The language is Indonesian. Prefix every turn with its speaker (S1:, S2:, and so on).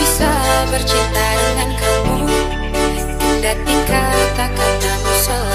S1: bisa bercinta dengan kamu. Dan dikata-katamu selalu